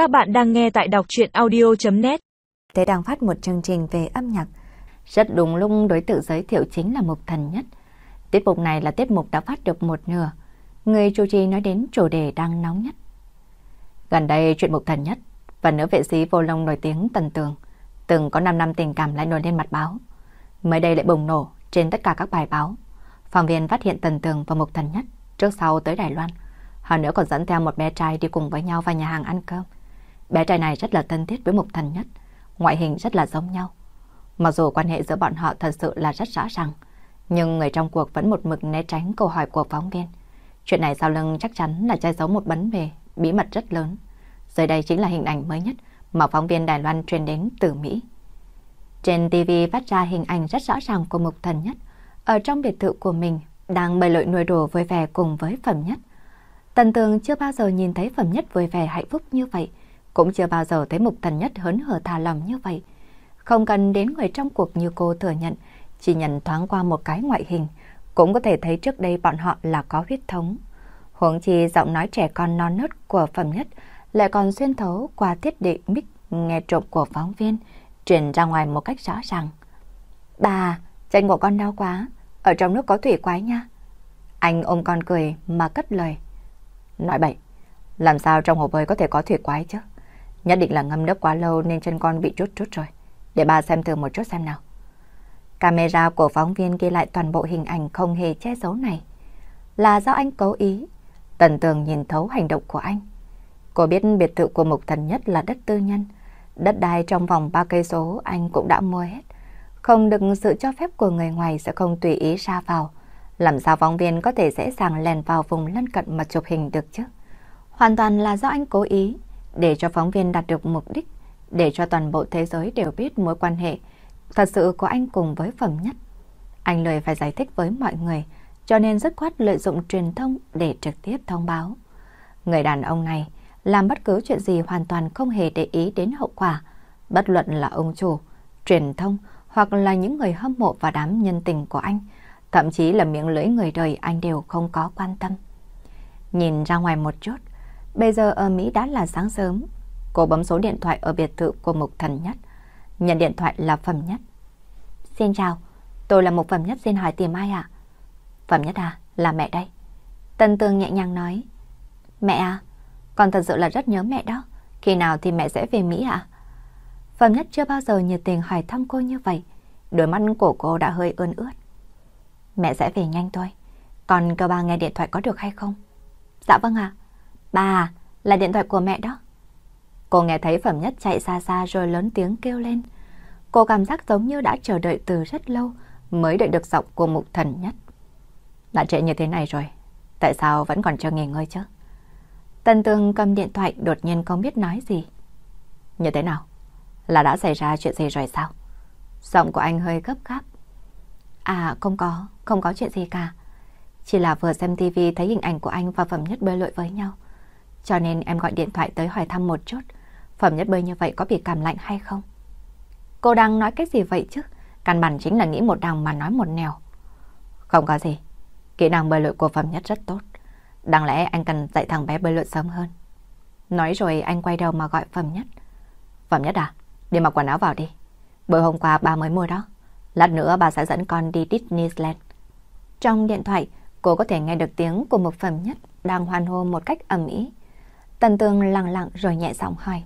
Các bạn đang nghe tại đọc chuyện audio.net Thế đang phát một chương trình về âm nhạc. Rất đúng lúc đối tượng giới thiệu chính là Mục Thần Nhất. Tiết mục này là tiết mục đã phát được một nửa. Người chủ trì nói đến chủ đề đang nóng nhất. Gần đây, chuyện Mục Thần Nhất và nữ vệ sĩ vô lông nổi tiếng Tần Tường từng có 5 năm tình cảm lại nổi lên mặt báo. Mới đây lại bùng nổ trên tất cả các bài báo. Phòng viên phát hiện Tần Tường và Mục Thần Nhất trước sau tới Đài Loan. họ nữa còn dẫn theo một bé trai đi cùng với nhau vào nhà hàng ăn cơm. Bé trai này rất là thân thiết với Mục Thần Nhất, ngoại hình rất là giống nhau. Mặc dù quan hệ giữa bọn họ thật sự là rất rõ ràng, nhưng người trong cuộc vẫn một mực né tránh câu hỏi của phóng viên. Chuyện này sau lưng chắc chắn là che giấu một vấn đề, bí mật rất lớn. Dưới đây chính là hình ảnh mới nhất mà phóng viên Đài Loan truyền đến từ Mỹ. Trên TV phát ra hình ảnh rất rõ ràng của Mục Thần Nhất, ở trong biệt thự của mình đang bày lội nuôi đồ vui vẻ cùng với Phẩm Nhất. Tần Tường chưa bao giờ nhìn thấy Phẩm Nhất vui vẻ hạnh phúc như vậy, cũng chưa bao giờ thấy Mục Thần Nhất hớn hở thà lòng như vậy. Không cần đến người trong cuộc như cô thừa nhận, chỉ nhận thoáng qua một cái ngoại hình, cũng có thể thấy trước đây bọn họ là có huyết thống. Huống chi giọng nói trẻ con non nớt của Phẩm Nhất lại còn xuyên thấu qua thiết bị mic nghe trộm của phóng viên, truyền ra ngoài một cách rõ ràng. Bà, chân của con đau quá, ở trong nước có thủy quái nha. Anh ôm con cười mà cất lời. Nói bậy, làm sao trong hồ bơi có thể có thủy quái chứ? Nhất định là ngâm nước quá lâu nên chân con bị chút chút rồi. Để bà xem thử một chút xem nào. Camera của phóng viên ghi lại toàn bộ hình ảnh không hề che giấu này. Là do anh cố ý. Tần tường nhìn thấu hành động của anh. Cô biết biệt thự của Mục Thần Nhất là đất tư nhân. Đất đai trong vòng 3 cây số anh cũng đã mua hết. Không được sự cho phép của người ngoài sẽ không tùy ý ra vào. Làm sao phóng viên có thể dễ dàng lèn vào vùng lân cận mà chụp hình được chứ? Hoàn toàn là do anh cố ý, để cho phóng viên đạt được mục đích, để cho toàn bộ thế giới đều biết mối quan hệ thật sự của anh cùng với phẩm nhất. Anh lời phải giải thích với mọi người, cho nên rất khoát lợi dụng truyền thông để trực tiếp thông báo. Người đàn ông này làm bất cứ chuyện gì hoàn toàn không hề để ý đến hậu quả, bất luận là ông chủ, truyền thông hoặc là những người hâm mộ và đám nhân tình của anh, thậm chí là miệng lưỡi người đời anh đều không có quan tâm. Nhìn ra ngoài một chút, bây giờ ở Mỹ đã là sáng sớm, cô bấm số điện thoại ở biệt thự của Mục Thần Nhất. Nhận điện thoại là Phẩm Nhất. Xin chào, tôi là Mục Phẩm Nhất xin hỏi tìm ai ạ? Phẩm Nhất à, là mẹ đây. Tân tương nhẹ nhàng nói. Mẹ à, con thật sự là rất nhớ mẹ đó. Khi nào thì mẹ sẽ về Mỹ ạ? Phẩm Nhất chưa bao giờ nhiệt tình hỏi thăm cô như vậy. Đôi mắt của cô đã hơi ơn ướt. Mẹ sẽ về nhanh thôi. Còn cơ ba nghe điện thoại có được hay không? Dạ vâng ạ. Bà, là điện thoại của mẹ đó. Cô nghe thấy Phẩm Nhất chạy xa xa rồi lớn tiếng kêu lên. Cô cảm giác giống như đã chờ đợi từ rất lâu mới đợi được giọng của Mục Thần Nhất. Đã trễ như thế này rồi, tại sao vẫn còn chưa nghỉ ngơi chứ? Tần Tương cầm điện thoại đột nhiên không biết nói gì. Như thế nào? Là đã xảy ra chuyện gì rồi sao? Giọng của anh hơi gấp gáp. À không có, không có chuyện gì cả. Chỉ là vừa xem tivi thấy hình ảnh của anh và Phẩm Nhất bơi lội với nhau. Cho nên em gọi điện thoại tới hỏi thăm một chút. Phẩm Nhất bơi như vậy có bị cảm lạnh hay không? Cô đang nói cái gì vậy chứ? Căn bản chính là nghĩ một đằng mà nói một nẻo. Không có gì. Kỹ năng bơi lội của Phẩm Nhất rất tốt. Đáng lẽ anh cần dạy thằng bé bơi lội sớm hơn. Nói rồi anh quay đầu mà gọi Phẩm Nhất. Phẩm Nhất à? Đi mặc quần áo vào đi. Bữa hôm qua ba mới mua đó. Lát nữa bà sẽ dẫn con đi Disneyland. Trong điện thoại, cô có thể nghe được tiếng của một phẩm nhất đang hoan hô một cách ầm ĩ. Tần Tường lặng lặng rồi nhẹ giọng hỏi.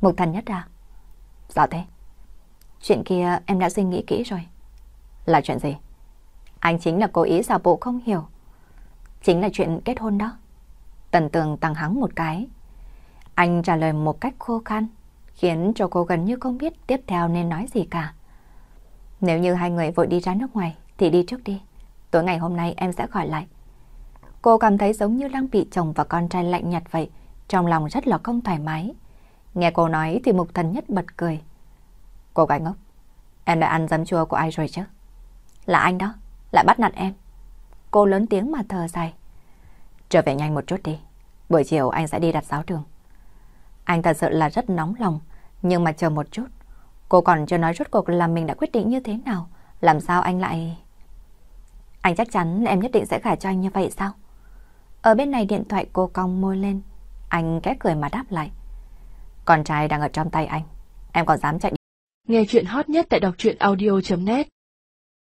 Mục thần nhất à? Dạ thế. Chuyện kia em đã suy nghĩ kỹ rồi. Là chuyện gì? Anh chính là cố ý giả bộ không hiểu. Chính là chuyện kết hôn đó. Tần Tường tăng hắng một cái. Anh trả lời một cách khô khan, khiến cho cô gần như không biết tiếp theo nên nói gì cả. Nếu như hai người vội đi ra nước ngoài thì đi trước đi. Tối ngày hôm nay em sẽ gọi lại. Cô cảm thấy giống như đang bị chồng và con trai lạnh nhạt vậy, trong lòng rất là không thoải mái. Nghe cô nói thì mục thần nhất bật cười. Cô gái ngốc, em đã ăn giấm chua của ai rồi chứ? Là anh đó, lại bắt nạt em. Cô lớn tiếng mà thờ dài. Trở về nhanh một chút đi, buổi chiều anh sẽ đi đặt giáo trường. Anh thật sự là rất nóng lòng, nhưng mà chờ một chút. Cô còn chưa nói rốt cuộc là mình đã quyết định như thế nào, làm sao anh lại... Anh chắc chắn em nhất định sẽ gả cho anh như vậy sao? Ở bên này điện thoại cô cong môi lên. Anh kẽ cười mà đáp lại. Con trai đang ở trong tay anh. Em còn dám chạy đi. Nghe chuyện hot nhất tại đọc truyện audio.net